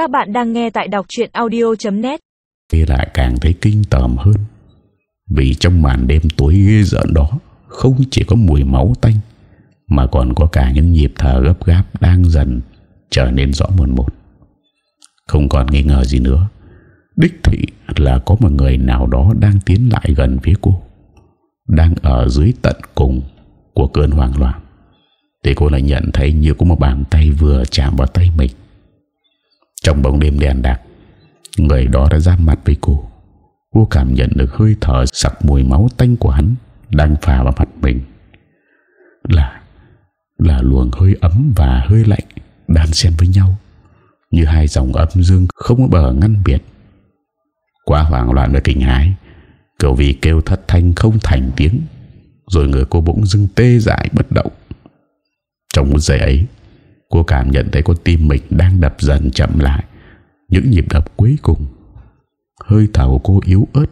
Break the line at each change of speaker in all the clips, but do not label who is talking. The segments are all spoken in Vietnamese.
Các bạn đang nghe tại đọc truyện audio.net
Thì lại càng thấy kinh tởm hơn. Vì trong màn đêm tối ghê rợn đó, Không chỉ có mùi máu tanh, Mà còn có cả những nhịp thở gấp gáp Đang dần trở nên rõ mồn một. Không còn nghi ngờ gì nữa, Đích thị là có một người nào đó Đang tiến lại gần phía cô, Đang ở dưới tận cùng Của cơn hoang loạn. Thì cô lại nhận thấy như có một bàn tay vừa chạm vào tay mình. Trong bóng đêm đen đặc, Người đó đã ra mặt với cô. Cô cảm nhận được hơi thở sặc mùi máu tanh của hắn Đang phà vào mặt mình. Là Là luồng hơi ấm và hơi lạnh Đan xen với nhau, Như hai dòng âm dương không có bờ ngăn biệt. Quá hoảng loạn và kinh hãi, Cậu vì kêu thất thanh không thành tiếng, Rồi người cô bỗng dưng tê dại bất động. Trong một giây ấy Cô cảm nhận thấy con tim mình đang đập dần chậm lại. Những nhịp đập cuối cùng. Hơi thở của cô yếu ớt.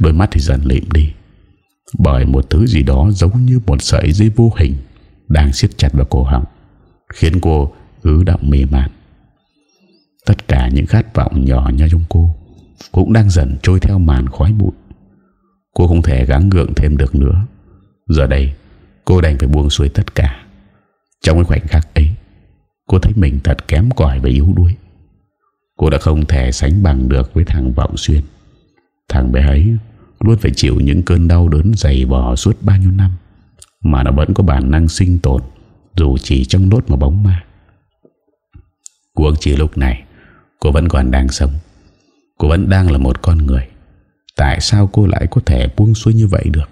Đôi mắt thì dần lịm đi. Bởi một thứ gì đó giống như một sợi dây vô hình Đang siết chặt vào cổ họng, Khiến cô ứ động mê man. Tất cả những khát vọng nhỏ nhoi trong cô Cũng đang dần trôi theo màn khói bụi. Cô không thể gắng gượng thêm được nữa. Giờ đây, Cô đành phải buông xuôi tất cả. Trong cái khoảnh khắc Cô thấy mình thật kém cỏi và yếu đuối. Cô đã không thể sánh bằng được với thằng Vọng Xuyên. Thằng bé ấy Luôn phải chịu những cơn đau đớn dày vò suốt bao nhiêu năm, Mà nó vẫn có bản năng sinh tồn, Dù chỉ trong đốt một bóng ma. Cuộc chỉ lúc này, Cô vẫn còn đang sống. Cô vẫn đang là một con người. Tại sao cô lại có thể buông xuôi như vậy được?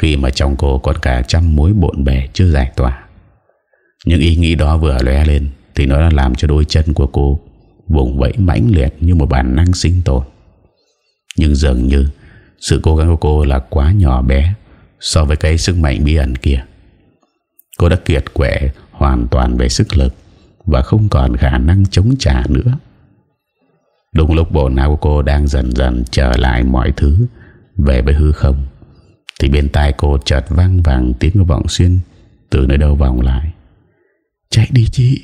Khi mà trong cô còn cả trăm mối bộn bề chưa giải tỏa những ý nghĩ đó vừa lóe lên Thì nó đã làm cho đôi chân của cô Vùng vẫy mãnh liệt như một bản năng sinh tồn. Nhưng dường như Sự cố gắng của cô là quá nhỏ bé So với cái sức mạnh bí ẩn kia. Cô đã kiệt quệ hoàn toàn về sức lực Và không còn khả năng chống trả nữa. Đúng lúc bộ não của cô đang dần dần trở lại mọi thứ Về với hư không, Thì bên tai cô chợt vang vàng tiếng của vọng xuyên Từ nơi đâu vòng lại. Chạy đi chị.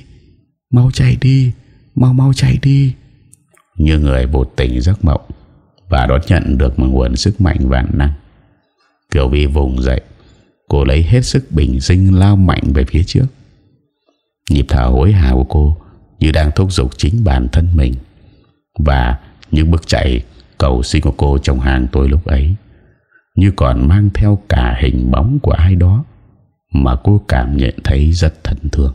Mau chạy đi. Mau mau chạy đi. Như người bột tỉnh giấc mộng Và đón nhận được một nguồn sức mạnh vạn năng. Kiều Vi vùng dậy, Cô lấy hết sức bình sinh lao mạnh về phía trước. Nhịp thở hối hả của cô Như đang thúc giục chính bản thân mình. Và những bước chạy cầu xin của cô trong hàng tôi lúc ấy, Như còn mang theo cả hình bóng của ai đó Mà cô cảm nhận thấy rất thân thương.